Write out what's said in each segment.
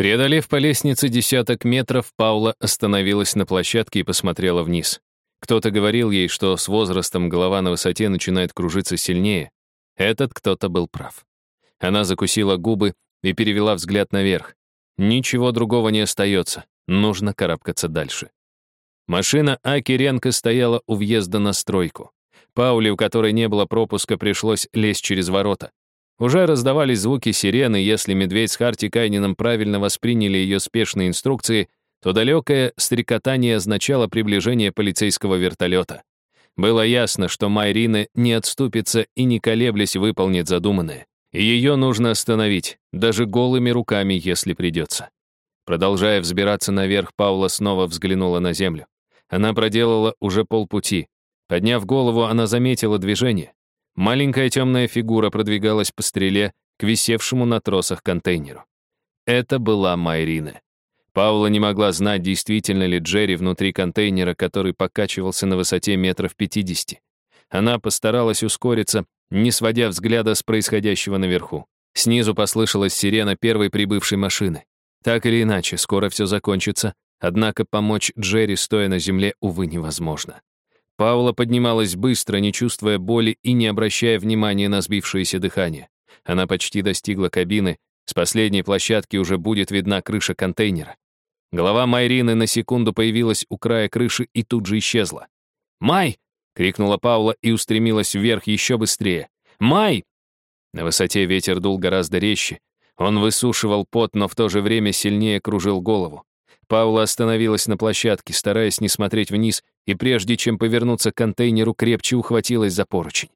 Преодолев по лестнице десяток метров, Паула остановилась на площадке и посмотрела вниз. Кто-то говорил ей, что с возрастом голова на высоте начинает кружиться сильнее. Этот кто-то был прав. Она закусила губы и перевела взгляд наверх. Ничего другого не остается, нужно карабкаться дальше. Машина А. Киренко стояла у въезда на стройку. Пауле, у которой не было пропуска, пришлось лезть через ворота. Уже раздавались звуки сирены, если медведь с Харти Кайнином правильно восприняли ее спешные инструкции, то далекое стрекотание означало приближение полицейского вертолета. Было ясно, что Майрина не отступится и, не колеблясь, выполнит задуманное. Ее нужно остановить, даже голыми руками, если придется. Продолжая взбираться наверх, Паула снова взглянула на землю. Она проделала уже полпути. Подняв голову, она заметила движение. Маленькая темная фигура продвигалась по стреле к висевшему на тросах контейнеру. Это была Майрина. Паула не могла знать, действительно ли Джерри внутри контейнера, который покачивался на высоте метров пятидесяти. Она постаралась ускориться, не сводя взгляда с происходящего наверху. Снизу послышалась сирена первой прибывшей машины. Так или иначе, скоро все закончится, однако помочь Джерри, стоя на земле, увы, невозможно. Паула поднималась быстро, не чувствуя боли и не обращая внимания на сбившееся дыхание. Она почти достигла кабины, с последней площадки уже будет видна крыша контейнера. Голова Майрины на секунду появилась у края крыши и тут же исчезла. «Май!» — крикнула Паула и устремилась вверх еще быстрее. «Май!» На высоте ветер дул гораздо резче. Он высушивал пот, но в то же время сильнее кружил голову. Паула остановилась на площадке, стараясь не смотреть вниз, и прежде чем повернуться к контейнеру, крепче ухватилась за поручень.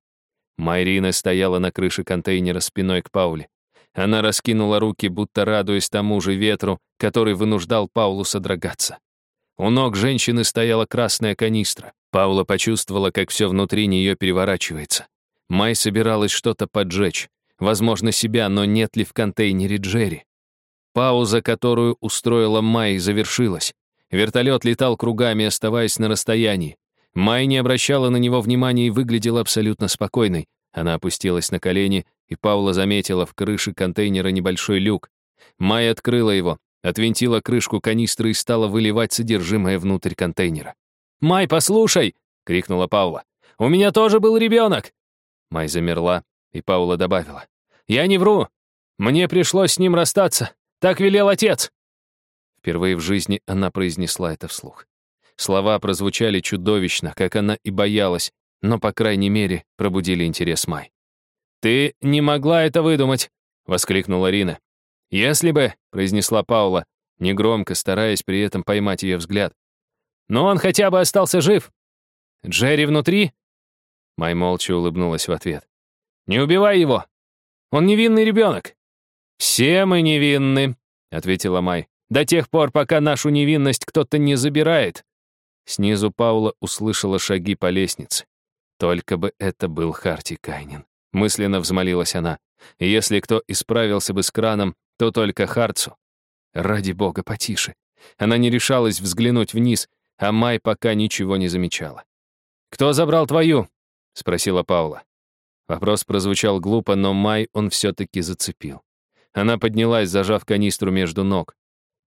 Майрина стояла на крыше контейнера спиной к Пауле. Она раскинула руки, будто радуясь тому же ветру, который вынуждал Паулу содрогаться. У ног женщины стояла красная канистра. Паула почувствовала, как все внутри нее переворачивается. Май собиралась что-то поджечь. Возможно, себя, но нет ли в контейнере Джерри? Пауза, которую устроила Май, завершилась. Вертолет летал кругами, оставаясь на расстоянии. Май не обращала на него внимания и выглядела абсолютно спокойной. Она опустилась на колени, и Паула заметила в крыше контейнера небольшой люк. Май открыла его, отвинтила крышку канистры и стала выливать содержимое внутрь контейнера. «Май, послушай!» — крикнула Паула. «У меня тоже был ребенок!» Май замерла, и Паула добавила. «Я не вру! Мне пришлось с ним расстаться. Так велел отец!» Впервые в жизни она произнесла это вслух. Слова прозвучали чудовищно, как она и боялась, но, по крайней мере, пробудили интерес Май. «Ты не могла это выдумать!» — воскликнула Рина. «Если бы», — произнесла Паула, негромко, стараясь при этом поймать ее взгляд. «Но он хотя бы остался жив. Джерри внутри?» Май молча улыбнулась в ответ. «Не убивай его! Он невинный ребенок!» «Все мы невинны», — ответила Май, «до тех пор, пока нашу невинность кто-то не забирает». Снизу Паула услышала шаги по лестнице. Только бы это был Харти Кайнин. Мысленно взмолилась она. Если кто исправился бы с краном, то только Харцу. Ради бога, потише. Она не решалась взглянуть вниз, а Май пока ничего не замечала. «Кто забрал твою?» — спросила Паула. Вопрос прозвучал глупо, но Май он все-таки зацепил. Она поднялась, зажав канистру между ног.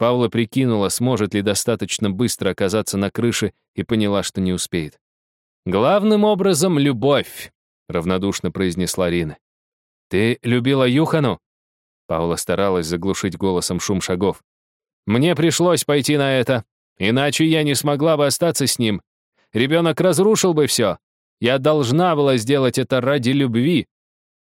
Паула прикинула, сможет ли достаточно быстро оказаться на крыше, и поняла, что не успеет. «Главным образом — любовь», — равнодушно произнесла Рина. «Ты любила Юхану?» Паула старалась заглушить голосом шум шагов. «Мне пришлось пойти на это, иначе я не смогла бы остаться с ним. Ребенок разрушил бы все. Я должна была сделать это ради любви».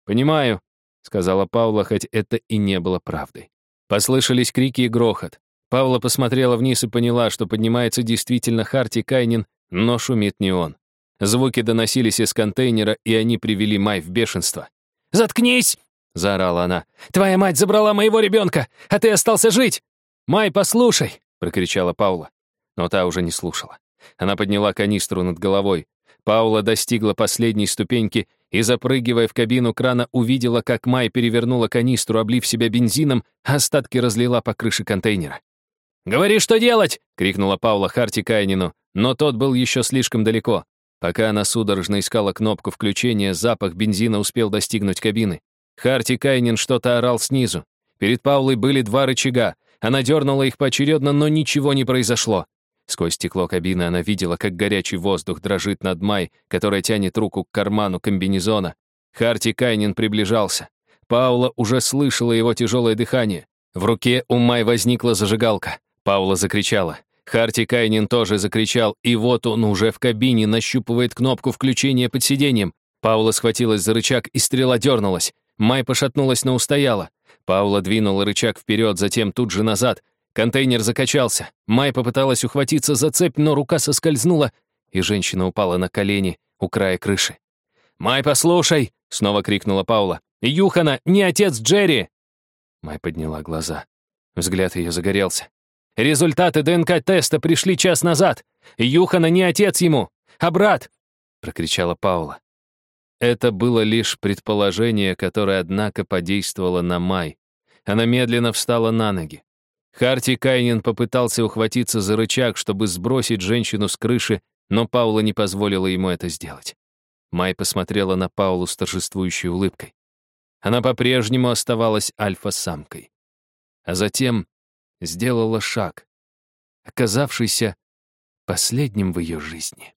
«Понимаю», — сказала Паула, хоть это и не было правдой. Послышались крики и грохот. Паула посмотрела вниз и поняла, что поднимается действительно Харти Кайнин, но шумит не он. Звуки доносились из контейнера, и они привели Май в бешенство. «Заткнись!» — заорала она. «Твоя мать забрала моего ребенка, а ты остался жить!» «Май, послушай!» — прокричала Паула. Но та уже не слушала. Она подняла канистру над головой. Паула достигла последней ступеньки и, запрыгивая в кабину крана, увидела, как Май перевернула канистру, облив себя бензином, а остатки разлила по крыше контейнера. «Говори, что делать!» — крикнула Паула Харти Кайнину, но тот был еще слишком далеко. Пока она судорожно искала кнопку включения, запах бензина успел достигнуть кабины. Харти Кайнин что-то орал снизу. Перед Паулой были два рычага. Она дернула их поочередно, но ничего не произошло. Сквозь стекло кабины она видела, как горячий воздух дрожит над Май, которая тянет руку к карману комбинезона. Харти Кайнин приближался. Паула уже слышала его тяжелое дыхание. В руке у Май возникла зажигалка. Паула закричала. Харти Кайнин тоже закричал, и вот он уже в кабине нащупывает кнопку включения под сиденьем. Паула схватилась за рычаг, и стрела дернулась. Май пошатнулась, но устояла. Паула двинула рычаг вперед, затем тут же назад. Контейнер закачался. Май попыталась ухватиться за цепь, но рука соскользнула, и женщина упала на колени у края крыши. «Май, послушай!» — снова крикнула Паула. «Юхана, не отец Джерри!» Май подняла глаза. Взгляд ее загорелся. «Результаты ДНК-теста пришли час назад. Юхана не отец ему, а брат!» — прокричала Паула. Это было лишь предположение, которое, однако, подействовало на Май. Она медленно встала на ноги. Харти Кайнин попытался ухватиться за рычаг, чтобы сбросить женщину с крыши, но Паула не позволила ему это сделать. Май посмотрела на Паулу с торжествующей улыбкой. Она по-прежнему оставалась альфа-самкой. А затем сделала шаг, оказавшийся последним в ее жизни.